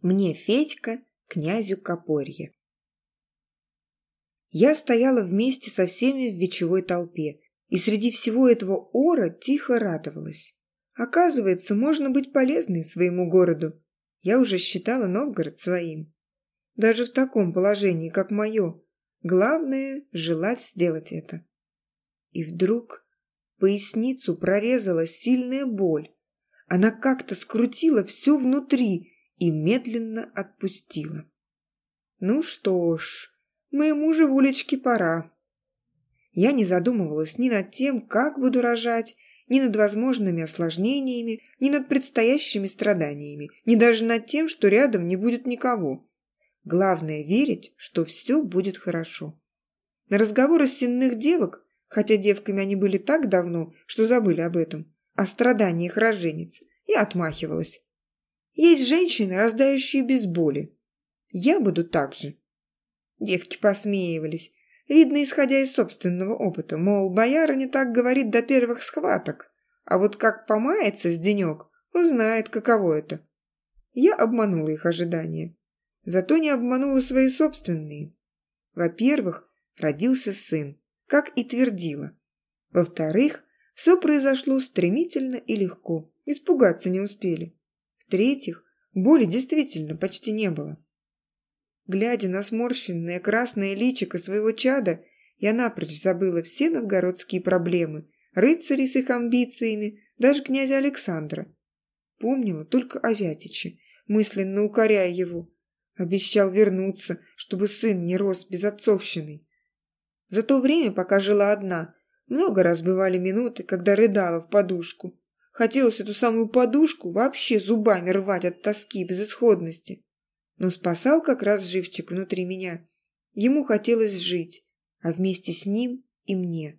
Мне Федька, князю Копорье. Я стояла вместе со всеми в вечевой толпе, и среди всего этого ора тихо радовалась. Оказывается, можно быть полезной своему городу. Я уже считала Новгород своим. Даже в таком положении, как мое. Главное – желать сделать это. И вдруг поясницу прорезала сильная боль. Она как-то скрутила все внутри и медленно отпустила. Ну что ж, моему же Вулечке пора. Я не задумывалась ни над тем, как буду рожать, ни над возможными осложнениями, ни над предстоящими страданиями, ни даже над тем, что рядом не будет никого. Главное верить, что все будет хорошо. На разговоры сенных девок, хотя девками они были так давно, что забыли об этом, о страданиях роженец, я отмахивалась. Есть женщины, рождающие без боли. Я буду так же. Девки посмеивались. Видно, исходя из собственного опыта, мол, бояра не так говорит до первых схваток. А вот как помается с денек, узнает, каково это. Я обманула их ожидания. Зато не обманула свои собственные. Во-первых, родился сын, как и твердила. Во-вторых, все произошло стремительно и легко. Испугаться не успели. В-третьих, боли действительно почти не было. Глядя на сморщенное красное личико своего чада, я напрочь забыла все новгородские проблемы, рыцари с их амбициями, даже князя Александра. Помнила только о Вятиче, мысленно укоряя его. Обещал вернуться, чтобы сын не рос без отцовщины. За то время, пока жила одна, много раз бывали минуты, когда рыдала в подушку. Хотелось эту самую подушку вообще зубами рвать от тоски и безысходности. Но спасал как раз живчик внутри меня. Ему хотелось жить, а вместе с ним и мне.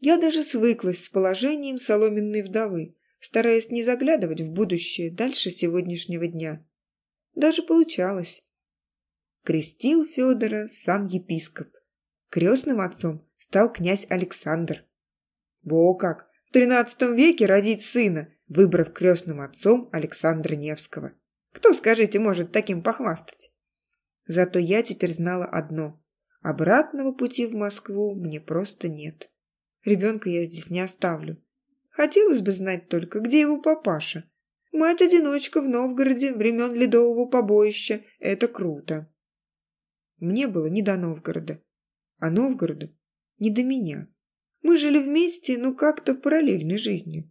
Я даже свыклась с положением соломенной вдовы, стараясь не заглядывать в будущее дальше сегодняшнего дня. Даже получалось. Крестил Федора сам епископ. Крестным отцом стал князь Александр. Во как! В XIII веке родить сына, выбрав крестным отцом Александра Невского. Кто, скажите, может таким похвастать? Зато я теперь знала одно. Обратного пути в Москву мне просто нет. Ребенка я здесь не оставлю. Хотелось бы знать только, где его папаша. Мать-одиночка в Новгороде времен Ледового побоища – это круто. Мне было не до Новгорода, а Новгороду не до меня. Мы жили вместе, ну как-то параллельной жизнью.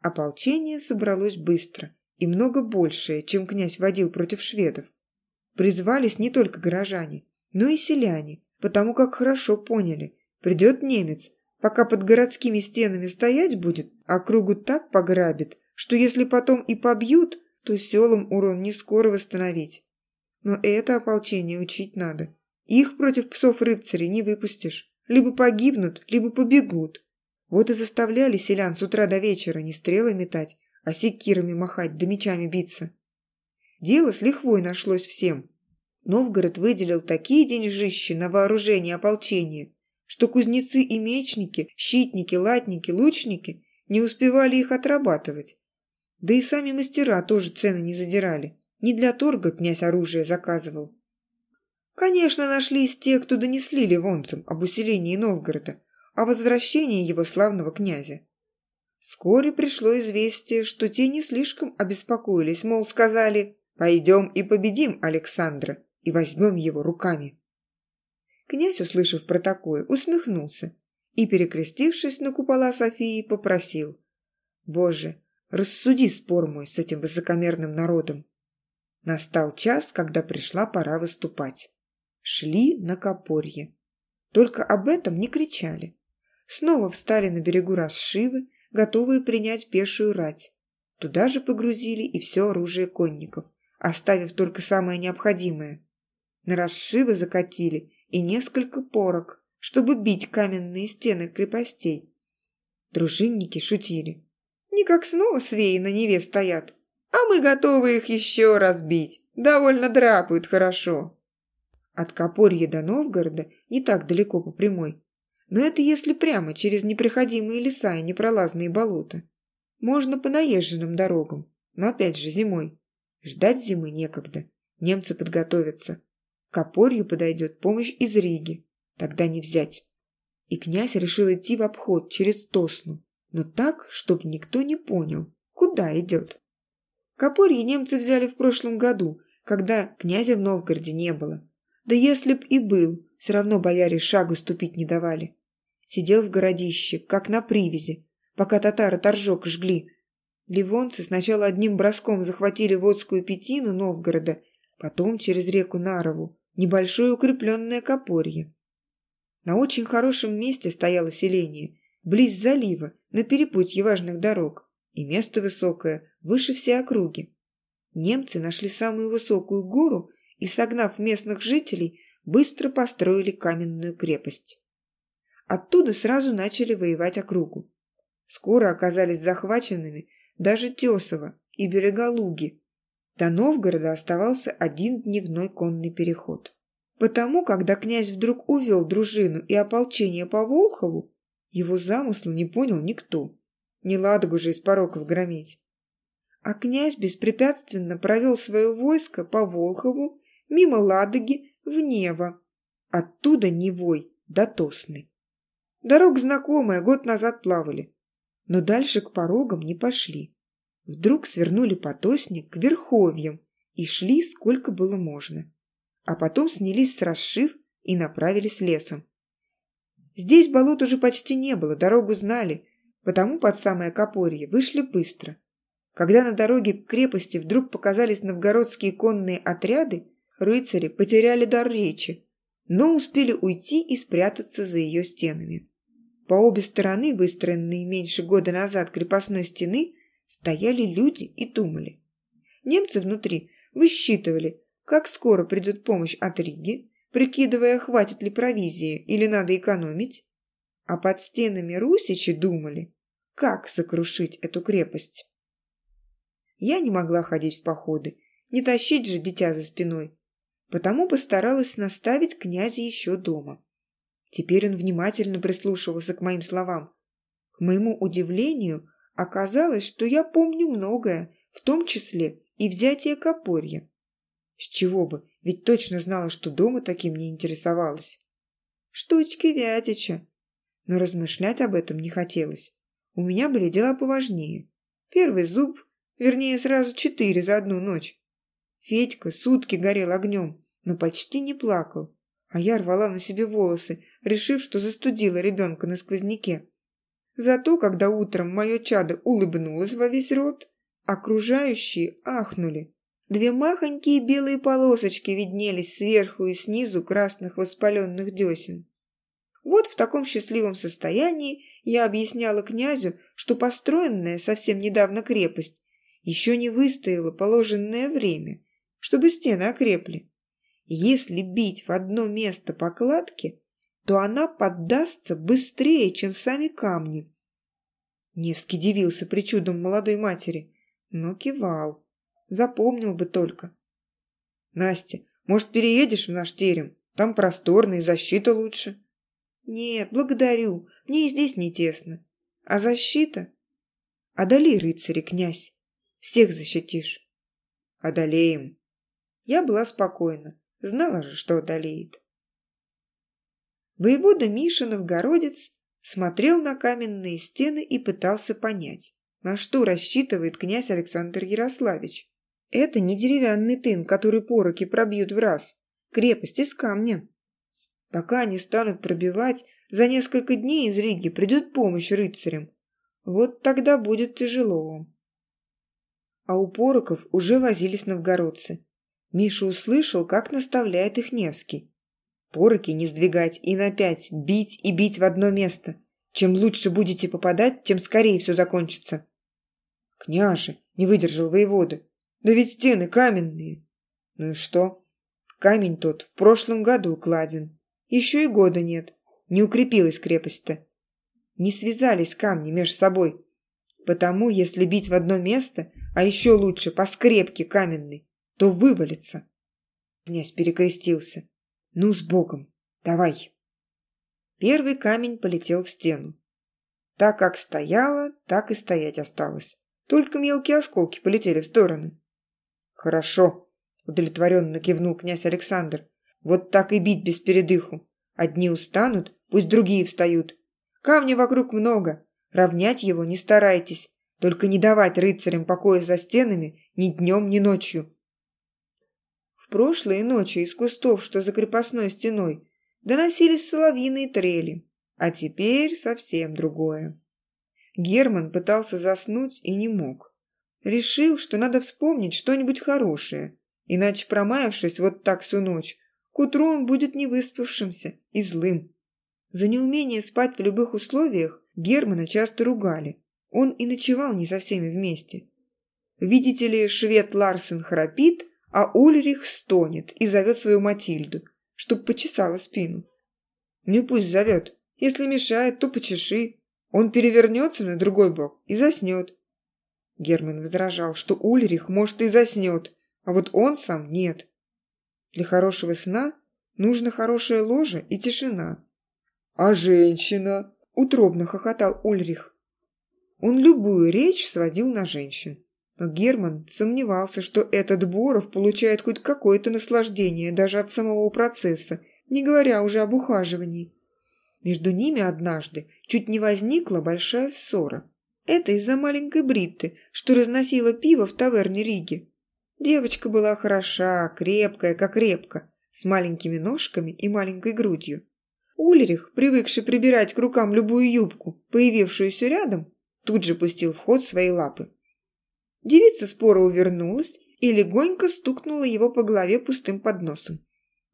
Ополчение собралось быстро и много большее, чем князь водил против шведов. Призвались не только горожане, но и селяне, потому как хорошо поняли, придет немец, пока под городскими стенами стоять будет, а кругу так пограбит, что если потом и побьют, то селам урон не скоро восстановить. Но это ополчение учить надо. Их против псов-рыцарей не выпустишь. Либо погибнут, либо побегут. Вот и заставляли селян с утра до вечера не стрелы метать, а секирами махать да мечами биться. Дело с лихвой нашлось всем. Новгород выделил такие деньжищи на вооружение ополчения, что кузнецы и мечники, щитники, латники, лучники не успевали их отрабатывать. Да и сами мастера тоже цены не задирали. Не для торга князь оружие заказывал, Конечно, нашлись те, кто донесли ливонцам об усилении Новгорода, о возвращении его славного князя. Вскоре пришло известие, что те не слишком обеспокоились, мол, сказали «Пойдем и победим Александра и возьмем его руками». Князь, услышав про такое, усмехнулся и, перекрестившись на купола Софии, попросил «Боже, рассуди спор мой с этим высокомерным народом». Настал час, когда пришла пора выступать шли на Копорье. Только об этом не кричали. Снова встали на берегу Расшивы, готовые принять пешую рать. Туда же погрузили и все оружие конников, оставив только самое необходимое. На Расшивы закатили и несколько порок, чтобы бить каменные стены крепостей. Дружинники шутили. Не как снова свеи на Неве стоят, а мы готовы их еще разбить. Довольно драпают хорошо. От Копорья до Новгорода не так далеко по прямой. Но это если прямо через непроходимые леса и непролазные болота. Можно по наезженным дорогам, но опять же зимой. Ждать зимы некогда. Немцы подготовятся. К опорью подойдет помощь из Риги. Тогда не взять. И князь решил идти в обход через Тосну, но так, чтобы никто не понял, куда идет. Копорье немцы взяли в прошлом году, когда князя в Новгороде не было. Да если б и был, все равно бояре шагу ступить не давали. Сидел в городище, как на привязи, пока татары торжок жгли. Ливонцы сначала одним броском захватили водскую пятину Новгорода, потом через реку Нарову, небольшое укрепленное Копорье. На очень хорошем месте стояло селение, близ залива, на перепутье важных дорог, и место высокое, выше всей округи. Немцы нашли самую высокую гору и, согнав местных жителей, быстро построили каменную крепость. Оттуда сразу начали воевать округу. Скоро оказались захваченными даже Тесово и берега Луги. До Новгорода оставался один дневной конный переход. Потому, когда князь вдруг увел дружину и ополчение по Волхову, его замысла не понял никто. Не ладогу же из пороков громить. А князь беспрепятственно провел свое войско по Волхову, мимо Ладоги, в Нево. Оттуда Невой до Тосны. Дорога знакомая, год назад плавали. Но дальше к порогам не пошли. Вдруг свернули по Тосне к Верховьям и шли сколько было можно. А потом снялись с расшив и направились лесом. Здесь болот уже почти не было, дорогу знали, потому под самое Копорье вышли быстро. Когда на дороге к крепости вдруг показались новгородские конные отряды, рыцари потеряли дар речи, но успели уйти и спрятаться за ее стенами. По обе стороны, выстроенные меньше года назад крепостной стены, стояли люди и думали. Немцы внутри высчитывали, как скоро придет помощь от Риги, прикидывая, хватит ли провизии или надо экономить, а под стенами Русичи думали, как сокрушить эту крепость. Я не могла ходить в походы, не тащить же дитя за спиной, потому постаралась наставить князя еще дома. Теперь он внимательно прислушивался к моим словам. К моему удивлению, оказалось, что я помню многое, в том числе и взятие Копорья. С чего бы, ведь точно знала, что дома таким не интересовалась. Штучки Вятича. Но размышлять об этом не хотелось. У меня были дела поважнее. Первый зуб Вернее, сразу четыре за одну ночь. Федька сутки горел огнем, но почти не плакал, а я рвала на себе волосы, решив, что застудила ребенка на сквозняке. Зато, когда утром мое чадо улыбнулось во весь рот, окружающие ахнули. Две махонькие белые полосочки виднелись сверху и снизу красных воспаленных десен. Вот в таком счастливом состоянии я объясняла князю, что построенная совсем недавно крепость еще не выстояло положенное время, чтобы стены окрепли. Если бить в одно место по кладке, то она поддастся быстрее, чем сами камни. Невский дивился причудам молодой матери, но кивал. Запомнил бы только. «Настя, может, переедешь в наш терем? Там просторно и защита лучше». «Нет, благодарю, мне и здесь не тесно. А защита?» «Одоли, рыцари, князь, всех защитишь. Одолеем. Я была спокойна, знала же, что одолеет. Воевода Миша Новгородец смотрел на каменные стены и пытался понять, на что рассчитывает князь Александр Ярославич. Это не деревянный тын, который пороки пробьют в раз. Крепость из камня. Пока они станут пробивать, за несколько дней из Риги придет помощь рыцарям. Вот тогда будет тяжело а у пороков уже возились новгородцы. Миша услышал, как наставляет их Невский. Пороки не сдвигать и на пять, бить и бить в одно место. Чем лучше будете попадать, тем скорее все закончится. Княже, не выдержал воевода. Да ведь стены каменные. Ну и что? Камень тот в прошлом году укладен. Еще и года нет. Не укрепилась крепость-то. Не связались камни между собой. Потому, если бить в одно место, а еще лучше по скрепке каменной, то вывалится. Князь перекрестился. Ну, с Богом, давай. Первый камень полетел в стену. Так как стояла, так и стоять осталось. Только мелкие осколки полетели в стороны. Хорошо, удовлетворенно кивнул князь Александр. Вот так и бить без передыху. Одни устанут, пусть другие встают. Камня вокруг много, равнять его не старайтесь. Только не давать рыцарям покоя за стенами ни днем, ни ночью. В прошлые ночи из кустов, что за крепостной стеной, доносились соловьиные трели, а теперь совсем другое. Герман пытался заснуть и не мог. Решил, что надо вспомнить что-нибудь хорошее, иначе, промаявшись вот так всю ночь, к утру он будет невыспавшимся и злым. За неумение спать в любых условиях Германа часто ругали. Он и ночевал не со всеми вместе. Видите ли, швед Ларсен храпит, а Ульрих стонет и зовет свою Матильду, чтоб почесала спину. Ну пусть зовет. Если мешает, то почеши. Он перевернется на другой бок и заснет. Герман возражал, что Ульрих, может, и заснет, а вот он сам нет. Для хорошего сна нужно хорошее ложе и тишина. «А женщина?» – утробно хохотал Ульрих. Он любую речь сводил на женщин. Герман сомневался, что этот Боров получает хоть какое-то наслаждение даже от самого процесса, не говоря уже об ухаживании. Между ними однажды чуть не возникла большая ссора. Это из-за маленькой Бритты, что разносила пиво в таверне Риги. Девочка была хороша, крепкая, как репка, с маленькими ножками и маленькой грудью. Ульрих, привыкший прибирать к рукам любую юбку, появившуюся рядом, тут же пустил в ход свои лапы. Девица споро увернулась и легонько стукнула его по голове пустым подносом.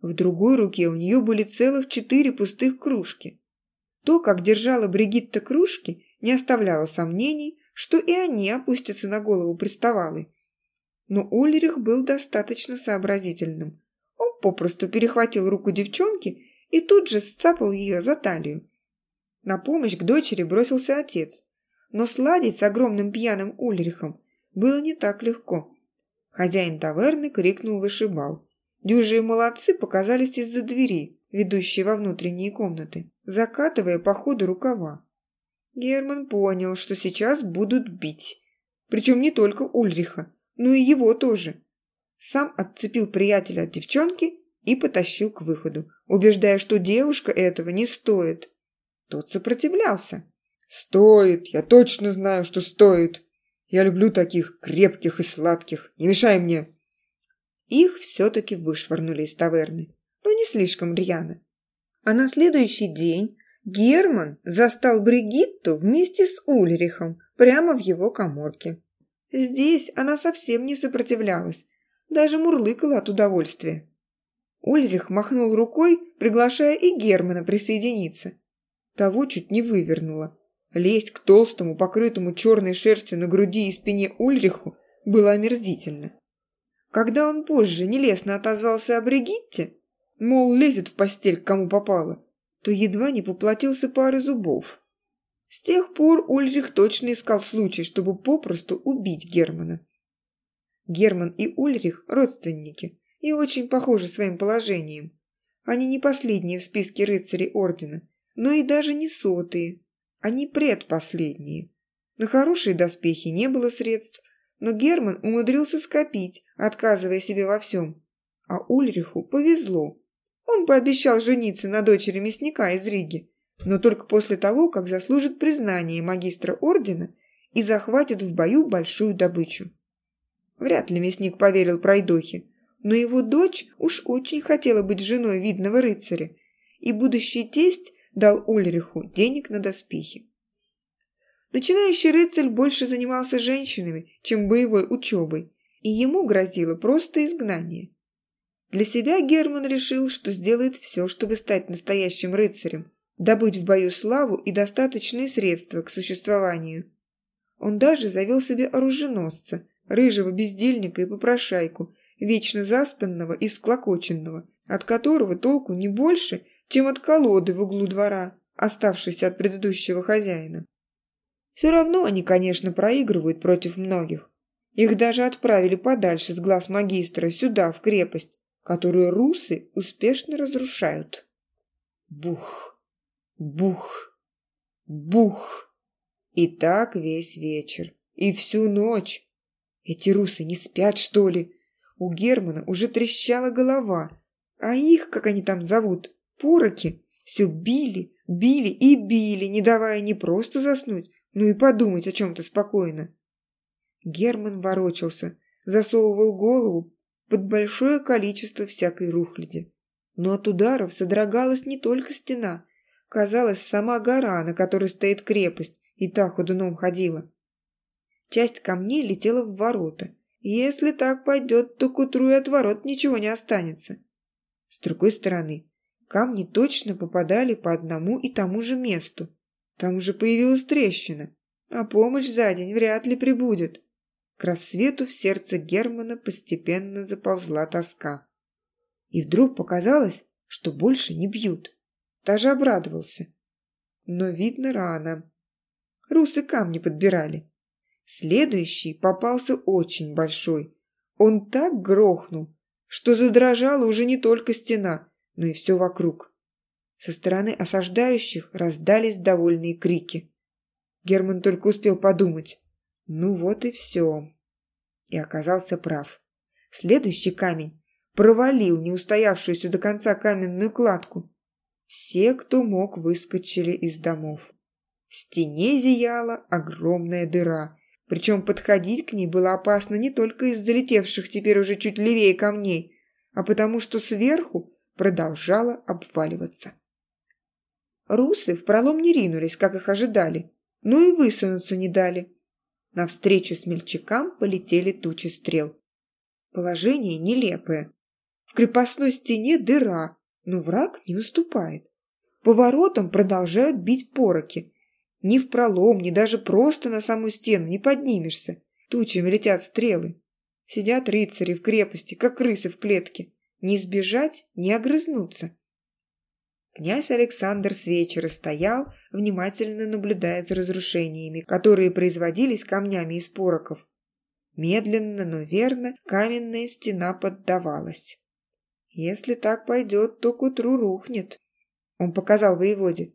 В другой руке у нее были целых четыре пустых кружки. То, как держала Бригитта кружки, не оставляло сомнений, что и они опустятся на голову приставалы. Но Ульрих был достаточно сообразительным. Он попросту перехватил руку девчонки и тут же сцапал ее за талию. На помощь к дочери бросился отец, но сладить с огромным пьяным Ульрихом было не так легко. Хозяин таверны крикнул вышибал. Дюжие молодцы показались из-за двери, ведущей во внутренние комнаты, закатывая по ходу рукава. Герман понял, что сейчас будут бить. Причем не только Ульриха, ну и его тоже. Сам отцепил приятеля от девчонки и потащил к выходу, убеждая, что девушка этого не стоит. Тот сопротивлялся. «Стоит, я точно знаю, что стоит. Я люблю таких крепких и сладких. Не мешай мне!» Их все-таки вышвырнули из таверны, но не слишком рьяно. А на следующий день Герман застал Бригитту вместе с Ульрихом прямо в его коморке. Здесь она совсем не сопротивлялась, даже мурлыкала от удовольствия. Ульрих махнул рукой, приглашая и Германа присоединиться. Того чуть не вывернуло. Лезть к толстому, покрытому черной шерстью на груди и спине Ульриху было омерзительно. Когда он позже нелестно отозвался о Бригитте, мол, лезет в постель к кому попало, то едва не поплатился парой зубов. С тех пор Ульрих точно искал случай, чтобы попросту убить Германа. Герман и Ульрих – родственники и очень похожи своим положением. Они не последние в списке рыцарей Ордена, но и даже не сотые. Они предпоследние. На хорошие доспехи не было средств, но Герман умудрился скопить, отказывая себе во всем. А Ульриху повезло. Он пообещал жениться на дочери мясника из Риги, но только после того, как заслужит признание магистра ордена и захватит в бою большую добычу. Вряд ли мясник поверил пройдохе, но его дочь уж очень хотела быть женой видного рыцаря, и будущий тесть дал Ульриху денег на доспехи. Начинающий рыцарь больше занимался женщинами, чем боевой учебой, и ему грозило просто изгнание. Для себя Герман решил, что сделает все, чтобы стать настоящим рыцарем, добыть в бою славу и достаточные средства к существованию. Он даже завел себе оруженосца, рыжего бездельника и попрошайку, вечно заспанного и склокоченного, от которого толку не больше, чем от колоды в углу двора, оставшейся от предыдущего хозяина. Все равно они, конечно, проигрывают против многих. Их даже отправили подальше с глаз магистра, сюда, в крепость, которую русы успешно разрушают. Бух, бух, бух. И так весь вечер, и всю ночь. Эти русы не спят, что ли? У Германа уже трещала голова, а их, как они там зовут, пороки, все били, били и били, не давая не просто заснуть, но и подумать о чем-то спокойно. Герман ворочался, засовывал голову под большое количество всякой рухляди. Но от ударов содрогалась не только стена. Казалось, сама гора, на которой стоит крепость, и та ходуном ходила. Часть камней летела в ворота. Если так пойдет, то к утру и от ворот ничего не останется. С другой стороны, камни точно попадали по одному и тому же месту. Там уже появилась трещина, а помощь за день вряд ли прибудет. К рассвету в сердце Германа постепенно заползла тоска. И вдруг показалось, что больше не бьют. Даже обрадовался. Но, видно, рано. Русы камни подбирали. Следующий попался очень большой. Он так грохнул, что задрожала уже не только стена, но и все вокруг. Со стороны осаждающих раздались довольные крики. Герман только успел подумать. Ну вот и все. И оказался прав. Следующий камень провалил неустоявшуюся до конца каменную кладку. Все, кто мог, выскочили из домов. В стене зияла огромная дыра, причем подходить к ней было опасно не только из залетевших теперь уже чуть левее камней, а потому что сверху продолжала обваливаться. Русы в пролом не ринулись, как их ожидали, но и высунуться не дали. Навстречу смельчакам полетели тучи стрел. Положение нелепое. В крепостной стене дыра, но враг не наступает. По воротам продолжают бить пороки. Ни в пролом, ни даже просто на саму стену не поднимешься. Тучами летят стрелы. Сидят рыцари в крепости, как крысы в клетке. Не сбежать, не огрызнуться. Князь Александр с вечера стоял, внимательно наблюдая за разрушениями, которые производились камнями из пороков. Медленно, но верно каменная стена поддавалась. «Если так пойдет, то к утру рухнет», — он показал воеводе.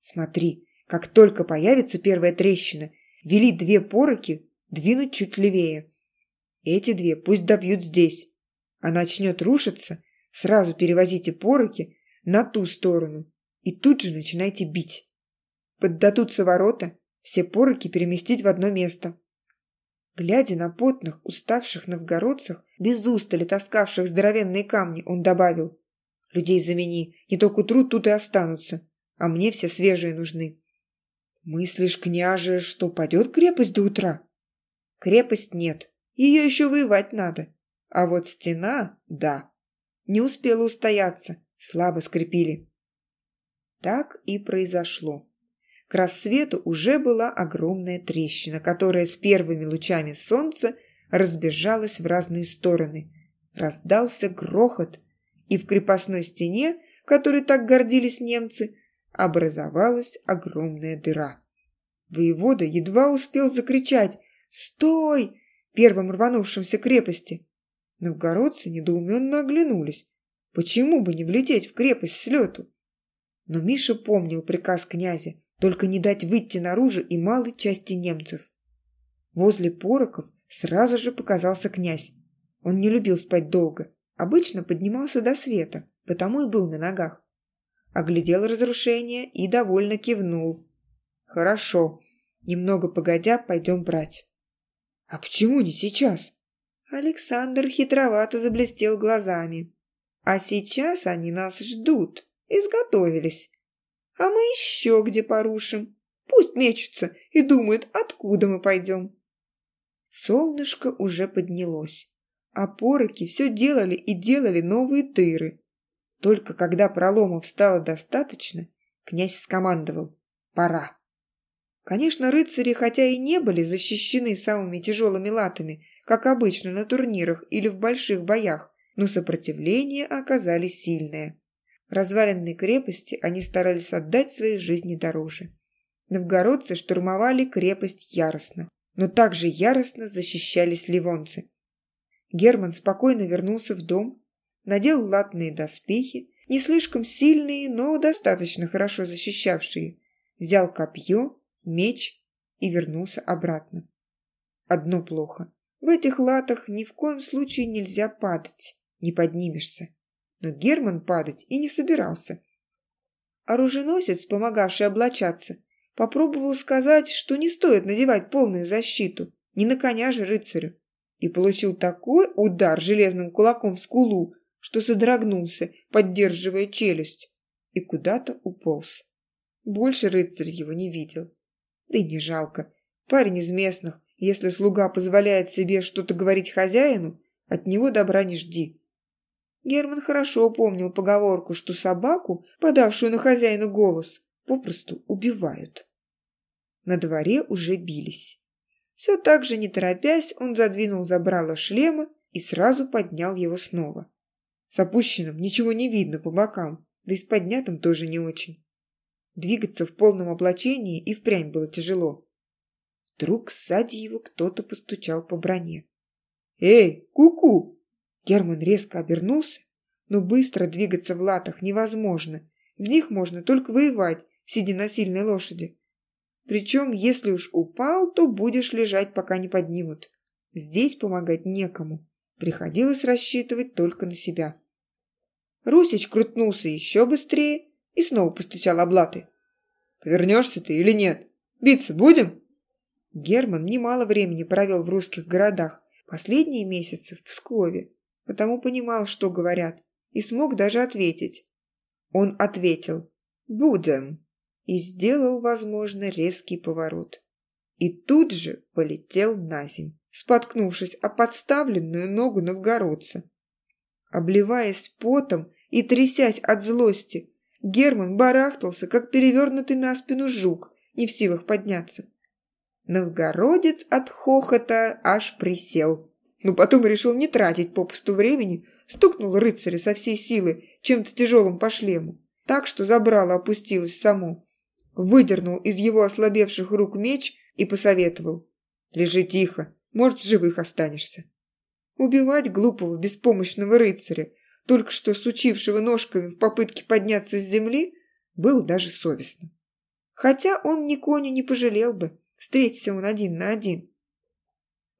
«Смотри, как только появится первая трещина, вели две пороки двинуть чуть левее. Эти две пусть добьют здесь, а начнет рушиться, сразу перевозите пороки на ту сторону и тут же начинайте бить. Поддадутся ворота, все пороки переместить в одно место. Глядя на потных, уставших новгородцах, без устали таскавших здоровенные камни, он добавил, «Людей замени, не то к утру тут и останутся, а мне все свежие нужны». «Мыслишь, княже, что падет крепость до утра?» «Крепость нет, ее еще воевать надо, а вот стена – да. Не успела устояться, слабо скрепили. Так и произошло. К рассвету уже была огромная трещина, которая с первыми лучами солнца разбежалась в разные стороны. Раздался грохот, и в крепостной стене, которой так гордились немцы, образовалась огромная дыра. Воевода едва успел закричать «Стой!» первым рванувшимся крепости. Новгородцы недоуменно оглянулись, Почему бы не влететь в крепость с лету? Но Миша помнил приказ князя только не дать выйти наружу и малой части немцев. Возле пороков сразу же показался князь. Он не любил спать долго, обычно поднимался до света, потому и был на ногах. Оглядел разрушение и довольно кивнул. «Хорошо, немного погодя пойдем брать». «А почему не сейчас?» Александр хитровато заблестел глазами. А сейчас они нас ждут, изготовились. А мы еще где порушим. Пусть мечутся и думают, откуда мы пойдем. Солнышко уже поднялось, а пороки все делали и делали новые дыры. Только когда проломов стало достаточно, князь скомандовал «Пора». Конечно, рыцари, хотя и не были защищены самыми тяжелыми латами, как обычно на турнирах или в больших боях, но сопротивление оказались сильное. Разваленной крепости они старались отдать свои жизни дороже. Новгородцы штурмовали крепость яростно, но также яростно защищались ливонцы. Герман спокойно вернулся в дом, надел латные доспехи, не слишком сильные, но достаточно хорошо защищавшие, взял копье, меч и вернулся обратно. Одно плохо. В этих латах ни в коем случае нельзя падать, не поднимешься. Но Герман падать и не собирался. Оруженосец, помогавший облачаться, попробовал сказать, что не стоит надевать полную защиту, не на коня же рыцарю, и получил такой удар железным кулаком в скулу, что содрогнулся, поддерживая челюсть, и куда-то уполз. Больше рыцарь его не видел. Да и не жалко. Парень из местных, если слуга позволяет себе что-то говорить хозяину, от него добра не жди. Герман хорошо помнил поговорку, что собаку, подавшую на хозяина голос, попросту убивают. На дворе уже бились. Все так же, не торопясь, он задвинул забрало шлема и сразу поднял его снова. С опущенным ничего не видно по бокам, да и с поднятым тоже не очень. Двигаться в полном облачении и впрямь было тяжело. Вдруг сзади его кто-то постучал по броне. «Эй, ку-ку!» Герман резко обернулся, но быстро двигаться в латах невозможно. В них можно только воевать, сидя на сильной лошади. Причем, если уж упал, то будешь лежать, пока не поднимут. Здесь помогать некому. Приходилось рассчитывать только на себя. Русич крутнулся еще быстрее и снова постучал облаты. «Повернешься ты или нет? Биться будем?» Герман немало времени провел в русских городах, последние месяцы в Пскове, потому понимал, что говорят, и смог даже ответить. Он ответил «Будем» и сделал, возможно, резкий поворот. И тут же полетел на земь, споткнувшись о подставленную ногу новгородца. Обливаясь потом и трясясь от злости, Герман барахтался, как перевернутый на спину жук, не в силах подняться. Новгородец от хохота аж присел, но потом решил не тратить попусту времени, стукнул рыцаря со всей силы чем-то тяжелым по шлему, так что забрало опустилось само. Выдернул из его ослабевших рук меч и посоветовал. «Лежи тихо, может, живых останешься». Убивать глупого беспомощного рыцаря, только что сучившего ножками в попытке подняться с земли, было даже совестно. Хотя он ни коню не пожалел бы, встретился он один на один.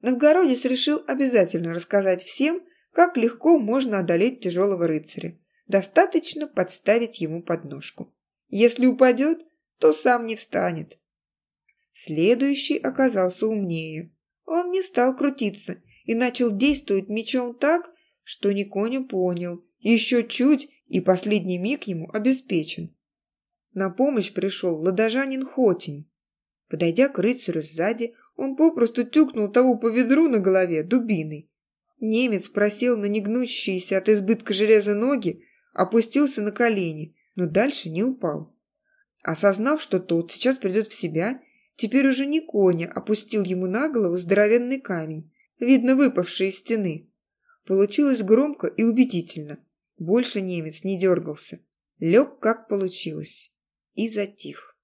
Новгородец решил обязательно рассказать всем, как легко можно одолеть тяжелого рыцаря. Достаточно подставить ему подножку. Если упадет, то сам не встанет. Следующий оказался умнее. Он не стал крутиться и начал действовать мечом так, что Никоня понял. Еще чуть, и последний миг ему обеспечен. На помощь пришел ладожанин Хотень. Подойдя к рыцарю сзади, он попросту тюкнул того по ведру на голове дубиной. Немец просел на негнущиеся от избытка железа ноги, опустился на колени, но дальше не упал. Осознав, что тот сейчас придет в себя, теперь уже не коня опустил ему на голову здоровенный камень, видно выпавший из стены. Получилось громко и убедительно. Больше немец не дергался. Лег, как получилось. И затих.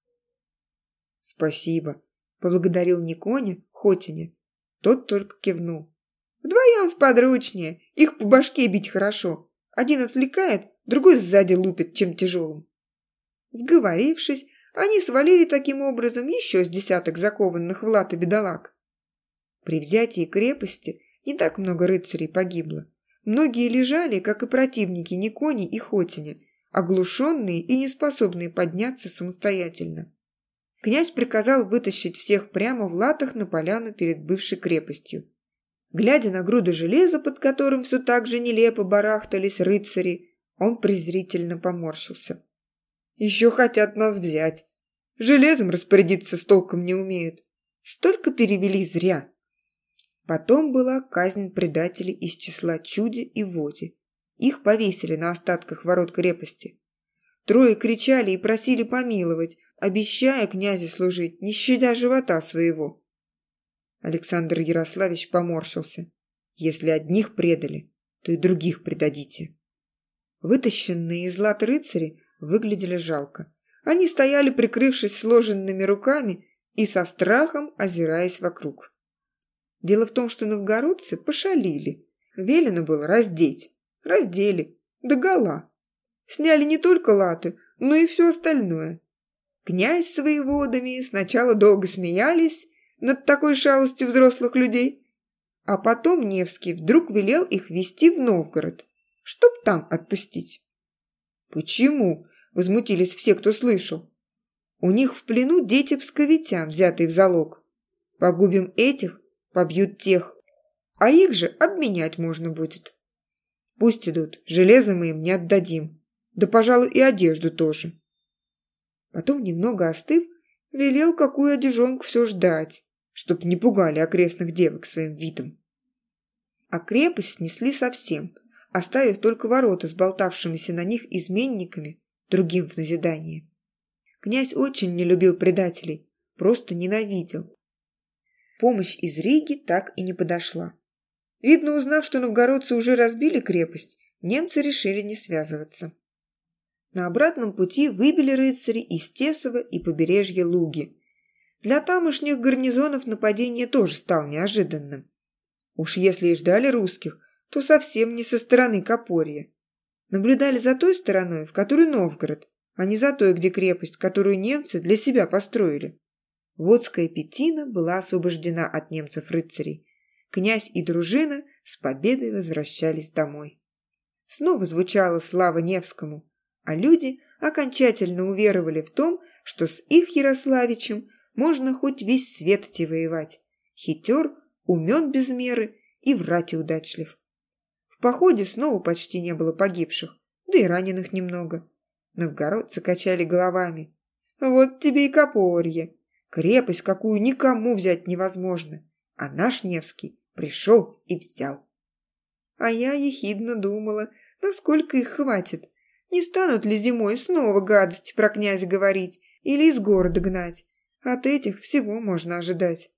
«Спасибо», — поблагодарил Никоня, Хотине. Тот только кивнул. «Вдвоем сподручнее. Их по башке бить хорошо. Один отвлекает, другой сзади лупит, чем тяжелым». Сговорившись, они свалили таким образом еще с десяток закованных в латы бедолаг. При взятии крепости не так много рыцарей погибло. Многие лежали, как и противники Никони и Хотине, оглушенные и неспособные подняться самостоятельно. Князь приказал вытащить всех прямо в латах на поляну перед бывшей крепостью. Глядя на груды железа, под которым все так же нелепо барахтались рыцари, он презрительно поморщился. «Еще хотят нас взять. Железом распорядиться с толком не умеют. Столько перевели зря». Потом была казнь предателей из числа Чуди и Води. Их повесили на остатках ворот крепости. Трое кричали и просили помиловать, обещая князю служить, не щадя живота своего. Александр Ярославич поморщился. Если одних предали, то и других предадите. Вытащенные из лад рыцари выглядели жалко. Они стояли, прикрывшись сложенными руками и со страхом озираясь вокруг. Дело в том, что новгородцы пошалили. Велено было раздеть. Раздели. Догола. Сняли не только латы, но и все остальное. Князь с воеводами сначала долго смеялись над такой шалостью взрослых людей, А потом Невский вдруг велел их везти в Новгород, чтоб там отпустить. «Почему?» – возмутились все, кто слышал. «У них в плену дети псковитян, взятые в залог. Погубим этих, побьют тех, а их же обменять можно будет. Пусть идут, железо мы им не отдадим, да, пожалуй, и одежду тоже». Потом, немного остыв, велел какую одежонку все ждать, чтоб не пугали окрестных девок своим видом. А крепость снесли совсем, оставив только ворота с болтавшимися на них изменниками, другим в назидание. Князь очень не любил предателей, просто ненавидел. Помощь из Риги так и не подошла. Видно, узнав, что новгородцы уже разбили крепость, немцы решили не связываться. На обратном пути выбили рыцари из Тесова и побережья Луги. Для тамошних гарнизонов нападение тоже стало неожиданным. Уж если и ждали русских, то совсем не со стороны Копорья. Наблюдали за той стороной, в которой Новгород, а не за той, где крепость, которую немцы для себя построили. Водская Петина была освобождена от немцев-рыцарей. Князь и дружина с победой возвращались домой. Снова звучала слава Невскому, а люди окончательно уверовали в том, что с их Ярославичем можно хоть весь свет идти воевать. Хитер, умен без меры и врать удачлив. В походе снова почти не было погибших, да и раненых немного. Новгородцы качали головами. Вот тебе и Копорье. Крепость, какую никому взять невозможно. А наш Невский пришел и взял. А я ехидно думала, насколько их хватит. Не станут ли зимой снова гадости про князя говорить или из города гнать? От этих всего можно ожидать.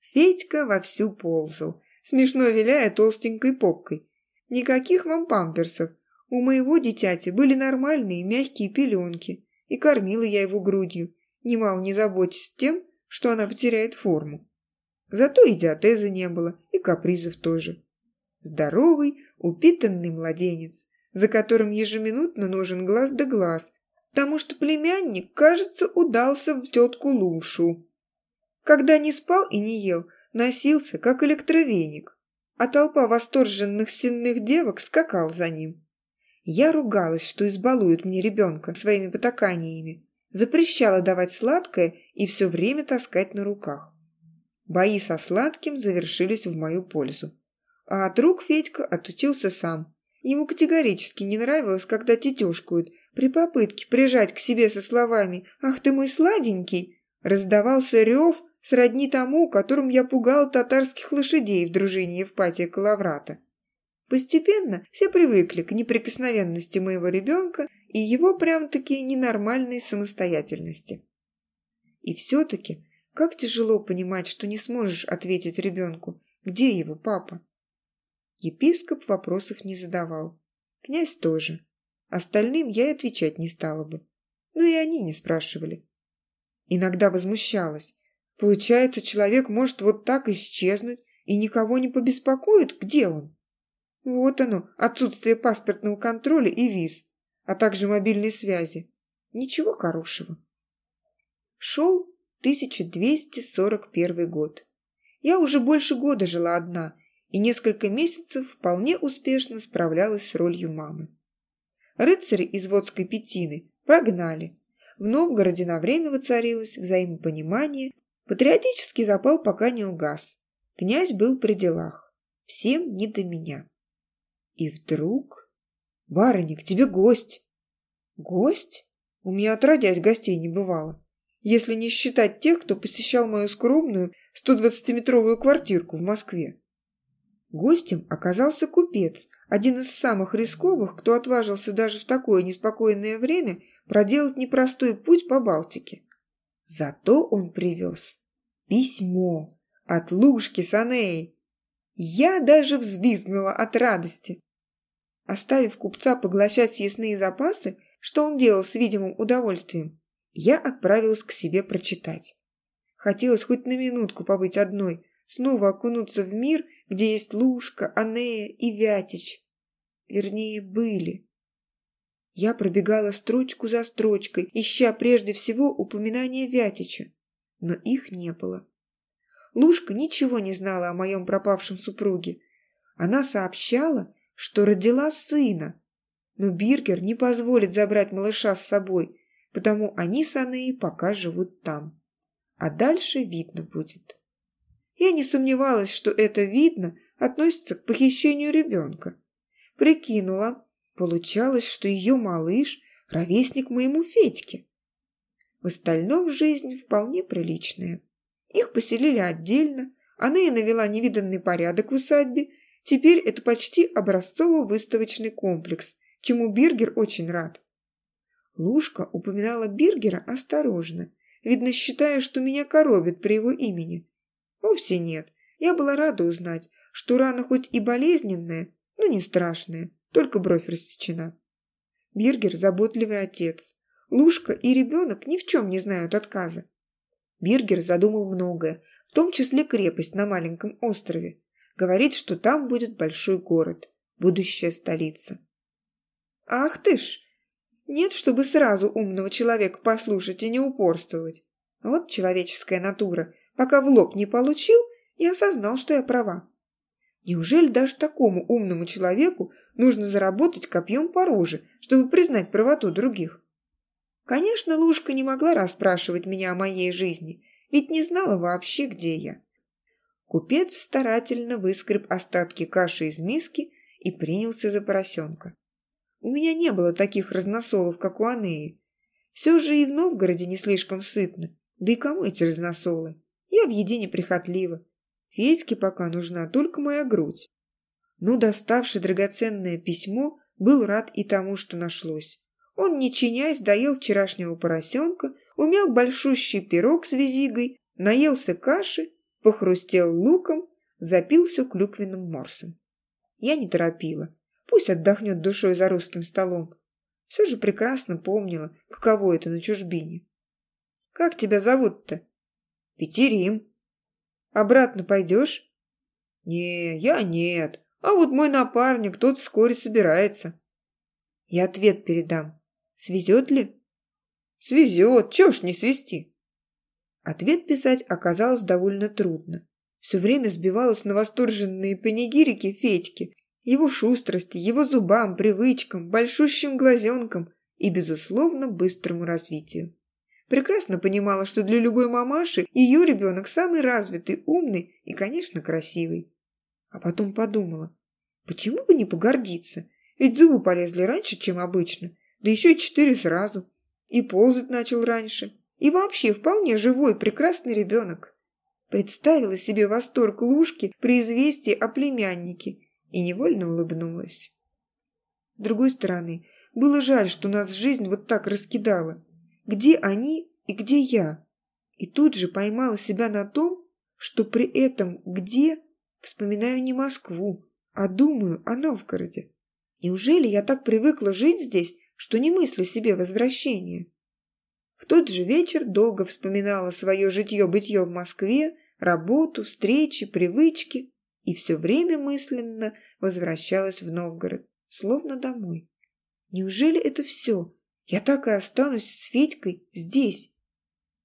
Федька вовсю ползал, смешно виляя толстенькой попкой. Никаких вам памперсов. У моего дитяти были нормальные мягкие пеленки, и кормила я его грудью, немало не заботясь тем, что она потеряет форму. Зато и диатеза не было, и капризов тоже. Здоровый, упитанный младенец, за которым ежеминутно нужен глаз да глаз, потому что племянник, кажется, удался в тетку Лушу. Когда не спал и не ел, носился, как электровеник, а толпа восторженных сенных девок скакал за ним. Я ругалась, что избалуют мне ребенка своими потаканиями, запрещала давать сладкое и все время таскать на руках. Бои со сладким завершились в мою пользу. А от рук Федька отучился сам, Ему категорически не нравилось, когда тетешкуют. При попытке прижать к себе со словами «Ах ты мой сладенький!» раздавался рев сродни тому, которым я пугал татарских лошадей в дружине Евпатия Калаврата. Постепенно все привыкли к неприкосновенности моего ребенка и его прям-таки ненормальной самостоятельности. И все-таки, как тяжело понимать, что не сможешь ответить ребенку, где его папа. Епископ вопросов не задавал. Князь тоже. Остальным я и отвечать не стала бы. Но и они не спрашивали. Иногда возмущалась. Получается, человек может вот так исчезнуть и никого не побеспокоит, где он? Вот оно, отсутствие паспортного контроля и виз, а также мобильной связи. Ничего хорошего. Шел 1241 год. Я уже больше года жила одна и несколько месяцев вполне успешно справлялась с ролью мамы. Рыцари из Водской Петины прогнали. В Новгороде на время воцарилось взаимопонимание, патриотический запал пока не угас. Князь был при делах. Всем не до меня. И вдруг... «Барыня, к тебе гость!» «Гость? У меня отродясь гостей не бывало. Если не считать тех, кто посещал мою скромную 120-метровую квартирку в Москве. Гостем оказался купец, один из самых рисковых, кто отважился даже в такое неспокойное время проделать непростой путь по Балтике. Зато он привез письмо от Лужки Санеи. Я даже взвизгнула от радости. Оставив купца поглощать съестные запасы, что он делал с видимым удовольствием, я отправилась к себе прочитать. Хотелось хоть на минутку побыть одной, снова окунуться в мир – где есть Лушка, Анея и Вятич. Вернее, были. Я пробегала строчку за строчкой, ища прежде всего упоминания Вятича, но их не было. Лушка ничего не знала о моем пропавшем супруге. Она сообщала, что родила сына, но Биргер не позволит забрать малыша с собой, потому они с Анеей пока живут там. А дальше видно будет. Я не сомневалась, что это видно относится к похищению ребенка. Прикинула, получалось, что ее малыш – ровесник моему Федьке. В остальном жизнь вполне приличная. Их поселили отдельно, она и навела невиданный порядок в усадьбе. Теперь это почти образцово-выставочный комплекс, чему Биргер очень рад. Лушка упоминала Биргера осторожно, видно, считая, что меня коробит при его имени. Вовсе нет. Я была рада узнать, что рана хоть и болезненная, но не страшная, только бровь рассечена. Биргер – заботливый отец. Лушка и ребенок ни в чем не знают отказа. Биргер задумал многое, в том числе крепость на маленьком острове. Говорит, что там будет большой город, будущая столица. Ах ты ж! Нет, чтобы сразу умного человека послушать и не упорствовать. Вот человеческая натура. Пока в лоб не получил, и осознал, что я права. Неужели даже такому умному человеку нужно заработать копьем по роже, чтобы признать правоту других? Конечно, Лушка не могла расспрашивать меня о моей жизни, ведь не знала вообще, где я. Купец старательно выскреб остатки каши из миски и принялся за поросенка. У меня не было таких разносолов, как у Анеи. Все же и в Новгороде не слишком сытно. Да и кому эти разносолы? Я в еде неприхотлива. Федьке пока нужна только моя грудь. Ну, доставший драгоценное письмо, был рад и тому, что нашлось. Он, не чинясь, доел вчерашнего поросенка, умел большущий пирог с визигой, наелся каши, похрустел луком, запил все клюквенным морсом. Я не торопила. Пусть отдохнет душой за русским столом. Все же прекрасно помнила, каково это на чужбине. «Как тебя зовут-то?» «Петерим». «Обратно пойдешь?» «Не, я нет. А вот мой напарник, тот вскоре собирается». «Я ответ передам. Свезет ли? Свезет, чего ж не свести? Ответ писать оказалось довольно трудно. Все время сбивалось на восторженные панигирики Федьки, его шустрости, его зубам, привычкам, большущим глазенкам и, безусловно, быстрому развитию. Прекрасно понимала, что для любой мамаши ее ребенок самый развитый, умный и, конечно, красивый. А потом подумала, почему бы не погордиться, ведь зубы полезли раньше, чем обычно, да еще и четыре сразу. И ползать начал раньше. И вообще вполне живой, прекрасный ребенок. Представила себе восторг Лушки при известии о племяннике и невольно улыбнулась. С другой стороны, было жаль, что нас жизнь вот так раскидала. Где они и где я? И тут же поймала себя на том, что при этом где вспоминаю не Москву, а думаю о Новгороде. Неужели я так привыкла жить здесь, что не мыслю себе возвращения. В тот же вечер долго вспоминала свое житье-бытье в Москве, работу, встречи, привычки и все время мысленно возвращалась в Новгород, словно домой. Неужели это все? Я так и останусь с Федькой здесь.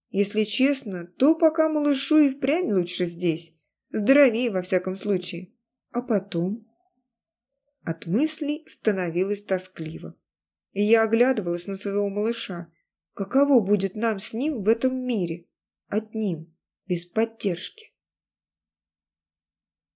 Если честно, то пока малышу и впрямь лучше здесь. Здоровее, во всяком случае. А потом? От мыслей становилось тоскливо. И я оглядывалась на своего малыша. Каково будет нам с ним в этом мире? Одним, без поддержки.